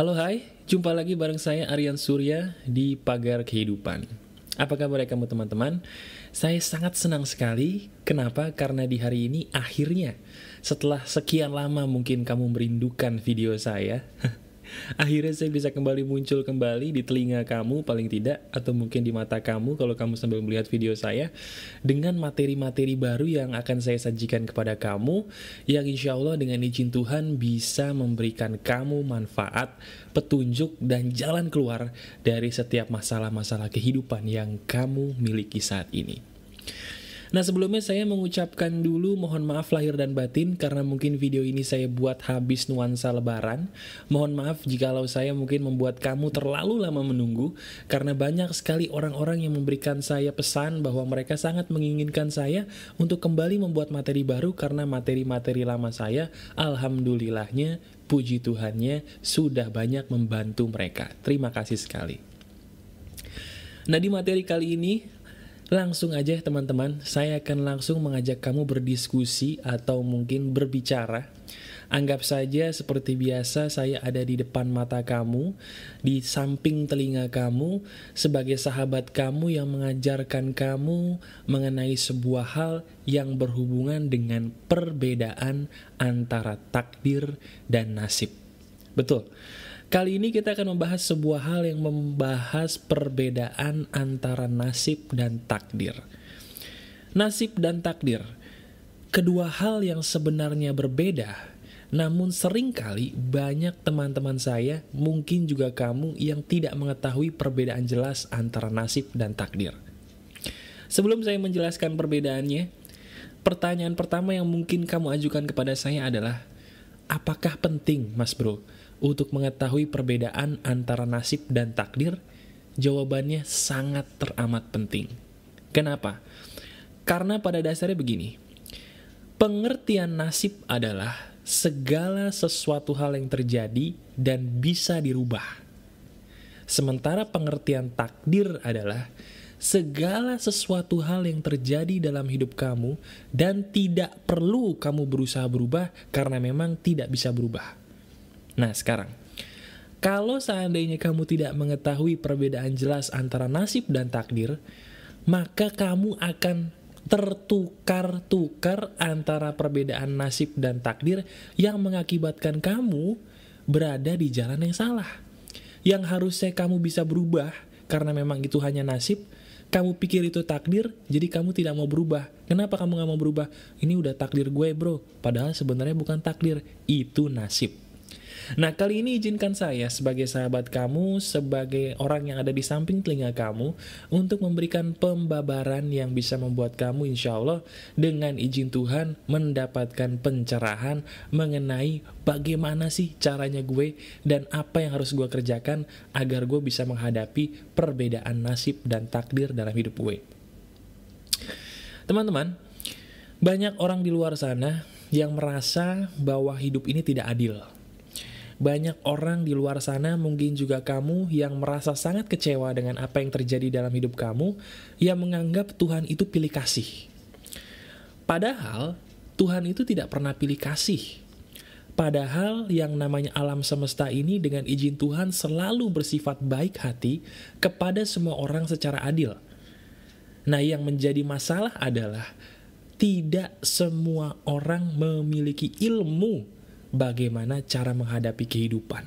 Halo hai, jumpa lagi bareng saya Aryan Surya di Pagar Kehidupan. Apa kabar kamu teman-teman? Saya sangat senang sekali. Kenapa? Karena di hari ini akhirnya setelah sekian lama mungkin kamu merindukan video saya. Akhirnya saya bisa kembali muncul kembali di telinga kamu paling tidak Atau mungkin di mata kamu kalau kamu sambil melihat video saya Dengan materi-materi baru yang akan saya sajikan kepada kamu Yang insya Allah dengan izin Tuhan bisa memberikan kamu manfaat, petunjuk, dan jalan keluar Dari setiap masalah-masalah kehidupan yang kamu miliki saat ini Nah sebelumnya saya mengucapkan dulu mohon maaf lahir dan batin karena mungkin video ini saya buat habis nuansa lebaran. Mohon maaf jikalau saya mungkin membuat kamu terlalu lama menunggu karena banyak sekali orang-orang yang memberikan saya pesan bahwa mereka sangat menginginkan saya untuk kembali membuat materi baru karena materi-materi lama saya alhamdulillahnya puji Tuhannya sudah banyak membantu mereka. Terima kasih sekali. Nah di materi kali ini Langsung aja teman-teman, saya akan langsung mengajak kamu berdiskusi atau mungkin berbicara. Anggap saja seperti biasa saya ada di depan mata kamu, di samping telinga kamu, sebagai sahabat kamu yang mengajarkan kamu mengenai sebuah hal yang berhubungan dengan perbedaan antara takdir dan nasib. Betul. Kali ini kita akan membahas sebuah hal yang membahas perbedaan antara nasib dan takdir. Nasib dan takdir, kedua hal yang sebenarnya berbeda, namun sering kali banyak teman-teman saya, mungkin juga kamu yang tidak mengetahui perbedaan jelas antara nasib dan takdir. Sebelum saya menjelaskan perbedaannya, pertanyaan pertama yang mungkin kamu ajukan kepada saya adalah, apakah penting mas bro? Untuk mengetahui perbedaan antara nasib dan takdir? Jawabannya sangat teramat penting. Kenapa? Karena pada dasarnya begini, pengertian nasib adalah segala sesuatu hal yang terjadi dan bisa dirubah. Sementara pengertian takdir adalah segala sesuatu hal yang terjadi dalam hidup kamu dan tidak perlu kamu berusaha berubah karena memang tidak bisa berubah. Nah sekarang, kalau seandainya kamu tidak mengetahui perbedaan jelas antara nasib dan takdir, maka kamu akan tertukar-tukar antara perbedaan nasib dan takdir yang mengakibatkan kamu berada di jalan yang salah. Yang harusnya kamu bisa berubah karena memang itu hanya nasib, kamu pikir itu takdir, jadi kamu tidak mau berubah. Kenapa kamu gak mau berubah? Ini udah takdir gue bro, padahal sebenarnya bukan takdir, itu nasib. Nah kali ini izinkan saya sebagai sahabat kamu, sebagai orang yang ada di samping telinga kamu, untuk memberikan pembabaran yang bisa membuat kamu insya Allah dengan izin Tuhan mendapatkan pencerahan mengenai bagaimana sih caranya gue dan apa yang harus gue kerjakan agar gue bisa menghadapi perbedaan nasib dan takdir dalam hidup gue. Teman-teman, banyak orang di luar sana yang merasa bahwa hidup ini tidak adil banyak orang di luar sana, mungkin juga kamu yang merasa sangat kecewa dengan apa yang terjadi dalam hidup kamu, yang menganggap Tuhan itu pilih kasih. Padahal, Tuhan itu tidak pernah pilih kasih. Padahal yang namanya alam semesta ini dengan izin Tuhan selalu bersifat baik hati kepada semua orang secara adil. Nah yang menjadi masalah adalah tidak semua orang memiliki ilmu bagaimana cara menghadapi kehidupan.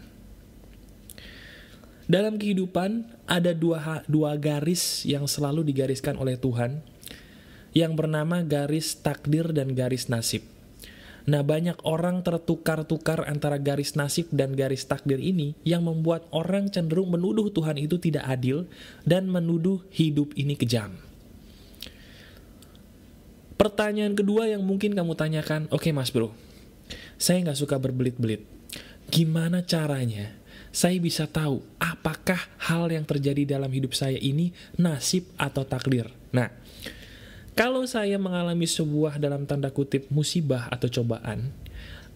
Dalam kehidupan ada dua, dua garis yang selalu digariskan oleh Tuhan yang bernama garis takdir dan garis nasib. Nah banyak orang tertukar-tukar antara garis nasib dan garis takdir ini yang membuat orang cenderung menuduh Tuhan itu tidak adil dan menuduh hidup ini kejam. Pertanyaan kedua yang mungkin kamu tanyakan, oke okay, mas bro, saya nggak suka berbelit-belit. Gimana caranya saya bisa tahu apakah hal yang terjadi dalam hidup saya ini nasib atau takdir? Nah, kalau saya mengalami sebuah dalam tanda kutip musibah atau cobaan,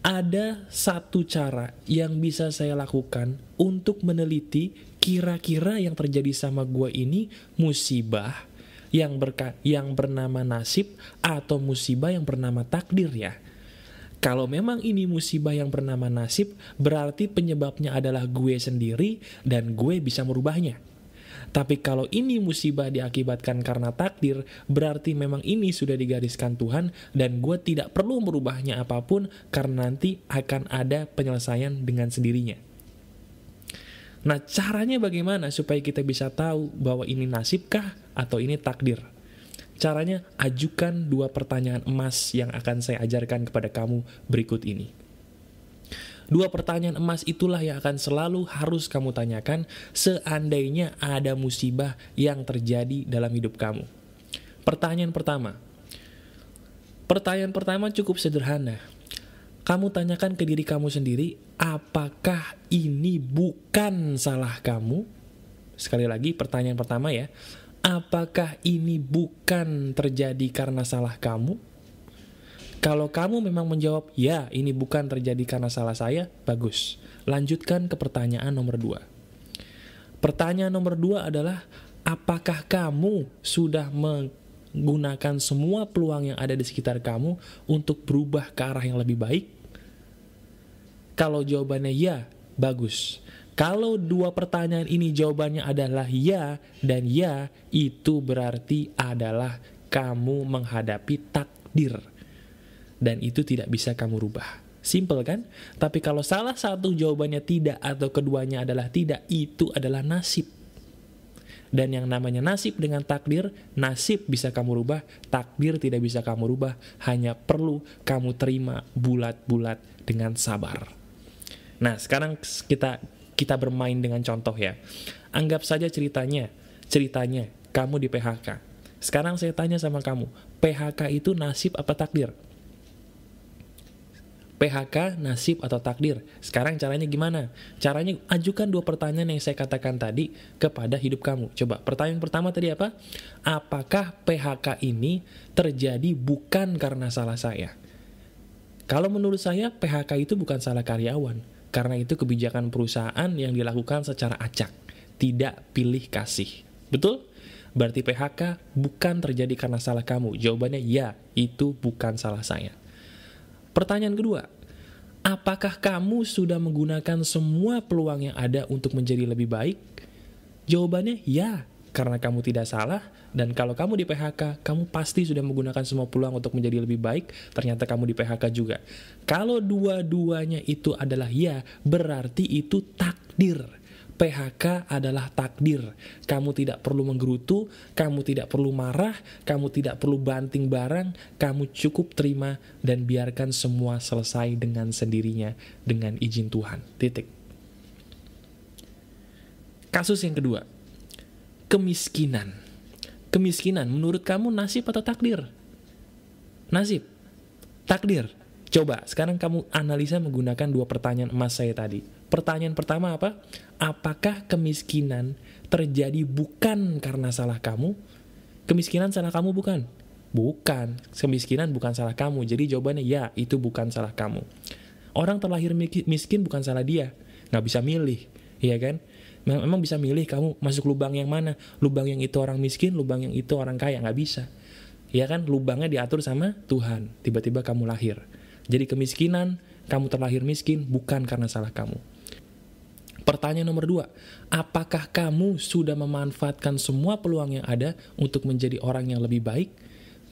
ada satu cara yang bisa saya lakukan untuk meneliti kira-kira yang terjadi sama gue ini musibah yang berka yang bernama nasib atau musibah yang bernama takdir ya. Kalau memang ini musibah yang bernama nasib, berarti penyebabnya adalah gue sendiri dan gue bisa merubahnya. Tapi kalau ini musibah diakibatkan karena takdir, berarti memang ini sudah digariskan Tuhan dan gue tidak perlu merubahnya apa pun karena nanti akan ada penyelesaian dengan sendirinya. Nah, caranya bagaimana supaya kita bisa tahu bahwa ini nasibkah atau ini takdir? Caranya, ajukan dua pertanyaan emas yang akan saya ajarkan kepada kamu berikut ini. Dua pertanyaan emas itulah yang akan selalu harus kamu tanyakan seandainya ada musibah yang terjadi dalam hidup kamu. Pertanyaan pertama. Pertanyaan pertama cukup sederhana. Kamu tanyakan ke diri kamu sendiri, apakah ini bukan salah kamu? Sekali lagi pertanyaan pertama ya. Apakah ini bukan terjadi karena salah kamu? Kalau kamu memang menjawab, ya ini bukan terjadi karena salah saya, bagus. Lanjutkan ke pertanyaan nomor dua. Pertanyaan nomor dua adalah, apakah kamu sudah menggunakan semua peluang yang ada di sekitar kamu untuk berubah ke arah yang lebih baik? Kalau jawabannya ya, bagus. Kalau dua pertanyaan ini jawabannya adalah ya dan ya, itu berarti adalah kamu menghadapi takdir dan itu tidak bisa kamu rubah. Simple kan? Tapi kalau salah satu jawabannya tidak atau keduanya adalah tidak, itu adalah nasib. Dan yang namanya nasib dengan takdir, nasib bisa kamu rubah, takdir tidak bisa kamu rubah, hanya perlu kamu terima bulat-bulat dengan sabar. Nah, sekarang kita kita bermain dengan contoh ya. Anggap saja ceritanya, ceritanya kamu di PHK. Sekarang saya tanya sama kamu, PHK itu nasib apa takdir? PHK, nasib, atau takdir. Sekarang caranya gimana? Caranya ajukan dua pertanyaan yang saya katakan tadi kepada hidup kamu. Coba, pertanyaan pertama tadi apa? Apakah PHK ini terjadi bukan karena salah saya? Kalau menurut saya, PHK itu bukan salah karyawan. Karena itu kebijakan perusahaan yang dilakukan secara acak. Tidak pilih kasih. Betul? Berarti PHK bukan terjadi karena salah kamu. Jawabannya ya, itu bukan salah saya. Pertanyaan kedua, apakah kamu sudah menggunakan semua peluang yang ada untuk menjadi lebih baik? Jawabannya ya, karena kamu tidak salah, dan kalau kamu di PHK, kamu pasti sudah menggunakan semua peluang untuk menjadi lebih baik, ternyata kamu di PHK juga. Kalau dua-duanya itu adalah ya, berarti itu takdir. PHK adalah takdir. Kamu tidak perlu menggerutu, kamu tidak perlu marah, kamu tidak perlu banting barang, kamu cukup terima dan biarkan semua selesai dengan sendirinya dengan izin Tuhan. Titik. Kasus yang kedua, kemiskinan. Kemiskinan menurut kamu nasib atau takdir? Nasib. Takdir. Coba sekarang kamu analisa menggunakan dua pertanyaan emas saya tadi. Pertanyaan pertama apa? Apakah kemiskinan terjadi bukan karena salah kamu? Kemiskinan salah kamu bukan? Bukan. Kemiskinan bukan salah kamu. Jadi jawabannya ya, itu bukan salah kamu. Orang terlahir miskin bukan salah dia. Nggak bisa milih. Iya kan? Memang bisa milih kamu masuk lubang yang mana. Lubang yang itu orang miskin, lubang yang itu orang kaya. Nggak bisa. Iya kan? Lubangnya diatur sama Tuhan. Tiba-tiba kamu lahir. Jadi kemiskinan, kamu terlahir miskin bukan karena salah kamu. Pertanyaan nomor dua, apakah kamu sudah memanfaatkan semua peluang yang ada untuk menjadi orang yang lebih baik?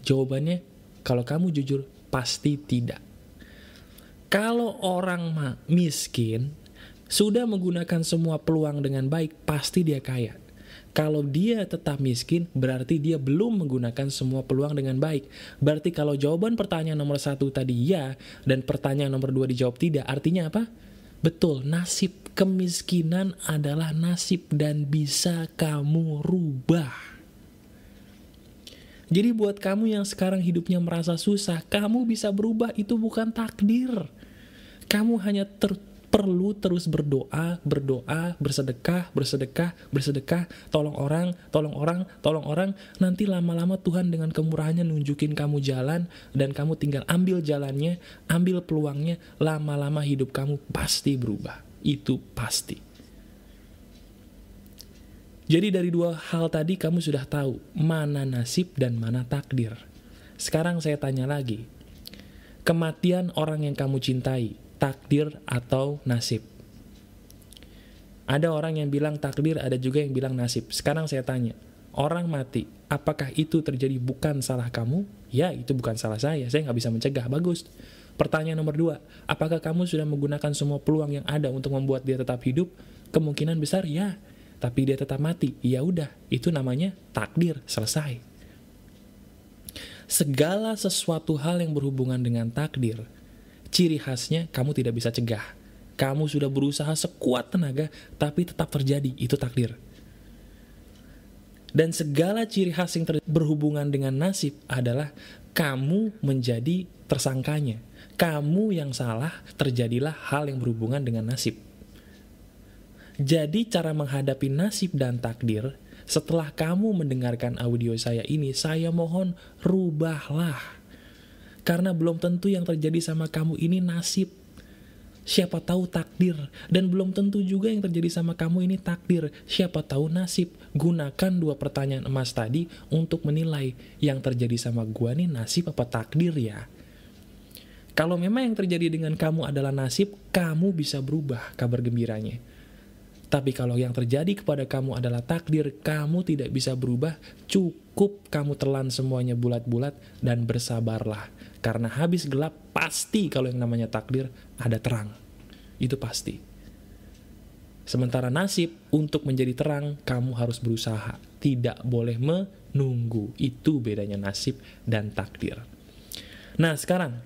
Jawabannya, kalau kamu jujur, pasti tidak. Kalau orang miskin sudah menggunakan semua peluang dengan baik, pasti dia kaya. Kalau dia tetap miskin, berarti dia belum menggunakan semua peluang dengan baik. Berarti kalau jawaban pertanyaan nomor satu tadi ya, dan pertanyaan nomor dua dijawab tidak, artinya apa? Betul, nasib kemiskinan adalah nasib dan bisa kamu rubah. Jadi buat kamu yang sekarang hidupnya merasa susah, kamu bisa berubah, itu bukan takdir. Kamu hanya ter perlu terus berdoa, berdoa, bersedekah, bersedekah, bersedekah, tolong orang, tolong orang, tolong orang. Nanti lama-lama Tuhan dengan kemurahannya nunjukin kamu jalan dan kamu tinggal ambil jalannya, ambil peluangnya, lama-lama hidup kamu pasti berubah. Itu pasti. Jadi dari dua hal tadi kamu sudah tahu mana nasib dan mana takdir. Sekarang saya tanya lagi, Kematian orang yang kamu cintai, takdir atau nasib? Ada orang yang bilang takdir, ada juga yang bilang nasib. Sekarang saya tanya, orang mati, apakah itu terjadi bukan salah kamu? Ya, itu bukan salah saya, saya nggak bisa mencegah, bagus. Pertanyaan nomor dua, apakah kamu sudah menggunakan semua peluang yang ada untuk membuat dia tetap hidup? Kemungkinan besar ya, tapi dia tetap mati. Ya udah, itu namanya takdir, selesai. Segala sesuatu hal yang berhubungan dengan takdir, ciri khasnya kamu tidak bisa cegah kamu sudah berusaha sekuat tenaga, tapi tetap terjadi, itu takdir. Dan segala ciri khas yang berhubungan dengan nasib adalah kamu menjadi tersangkanya. Kamu yang salah, terjadilah hal yang berhubungan dengan nasib. Jadi cara menghadapi nasib dan takdir, setelah kamu mendengarkan audio saya ini, saya mohon rubahlah. Karena belum tentu yang terjadi sama kamu ini nasib, Siapa tahu takdir dan belum tentu juga yang terjadi sama kamu ini takdir. Siapa tahu nasib. Gunakan dua pertanyaan emas tadi untuk menilai yang terjadi sama gua nih nasib apa takdir ya. Kalau memang yang terjadi dengan kamu adalah nasib, kamu bisa berubah kabar gembiranya. Tapi kalau yang terjadi kepada kamu adalah takdir, kamu tidak bisa berubah, cukup kamu telan semuanya bulat-bulat dan bersabarlah. Karena habis gelap, pasti kalau yang namanya takdir ada terang. Itu pasti. Sementara nasib untuk menjadi terang, kamu harus berusaha. Tidak boleh menunggu. Itu bedanya nasib dan takdir. Nah sekarang,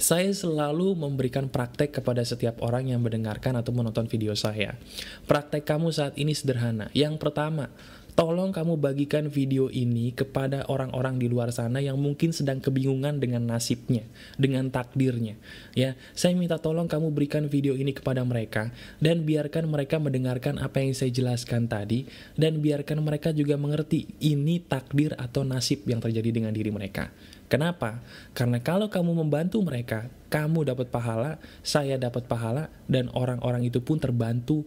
saya selalu memberikan praktek kepada setiap orang yang mendengarkan atau menonton video saya. Praktek kamu saat ini sederhana. Yang pertama, tolong kamu bagikan video ini kepada orang-orang di luar sana yang mungkin sedang kebingungan dengan nasibnya, dengan takdirnya. Ya, saya minta tolong kamu berikan video ini kepada mereka dan biarkan mereka mendengarkan apa yang saya jelaskan tadi dan biarkan mereka juga mengerti ini takdir atau nasib yang terjadi dengan diri mereka. Kenapa? Karena kalau kamu membantu mereka, kamu dapat pahala, saya dapat pahala, dan orang-orang itu pun terbantu.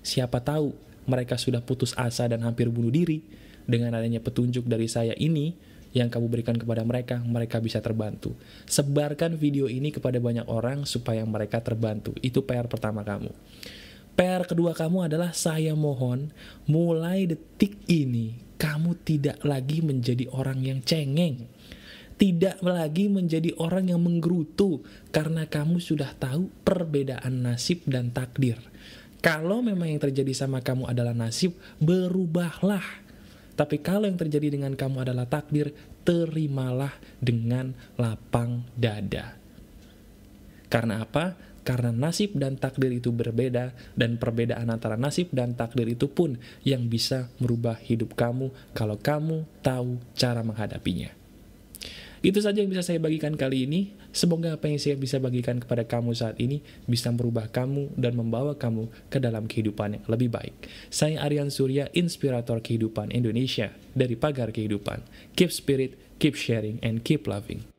Siapa tahu mereka sudah putus asa dan hampir bunuh diri. Dengan adanya petunjuk dari saya ini, yang kamu berikan kepada mereka, mereka bisa terbantu. Sebarkan video ini kepada banyak orang supaya mereka terbantu. Itu PR pertama kamu. PR kedua kamu adalah saya mohon mulai detik ini kamu tidak lagi menjadi orang yang cengeng tidak lagi menjadi orang yang menggerutu karena kamu sudah tahu perbedaan nasib dan takdir. Kalau memang yang terjadi sama kamu adalah nasib, berubahlah. Tapi kalau yang terjadi dengan kamu adalah takdir, terimalah dengan lapang dada. Karena apa? Karena nasib dan takdir itu berbeda, dan perbedaan antara nasib dan takdir itu pun yang bisa merubah hidup kamu kalau kamu tahu cara menghadapinya. Itu saja yang bisa saya bagikan kali ini. Semoga apa yang saya bisa bagikan kepada kamu saat ini bisa merubah kamu dan membawa kamu ke dalam kehidupan yang lebih baik. Saya Aryan Surya, inspirator kehidupan Indonesia dari Pagar Kehidupan. Keep spirit, keep sharing, and keep loving.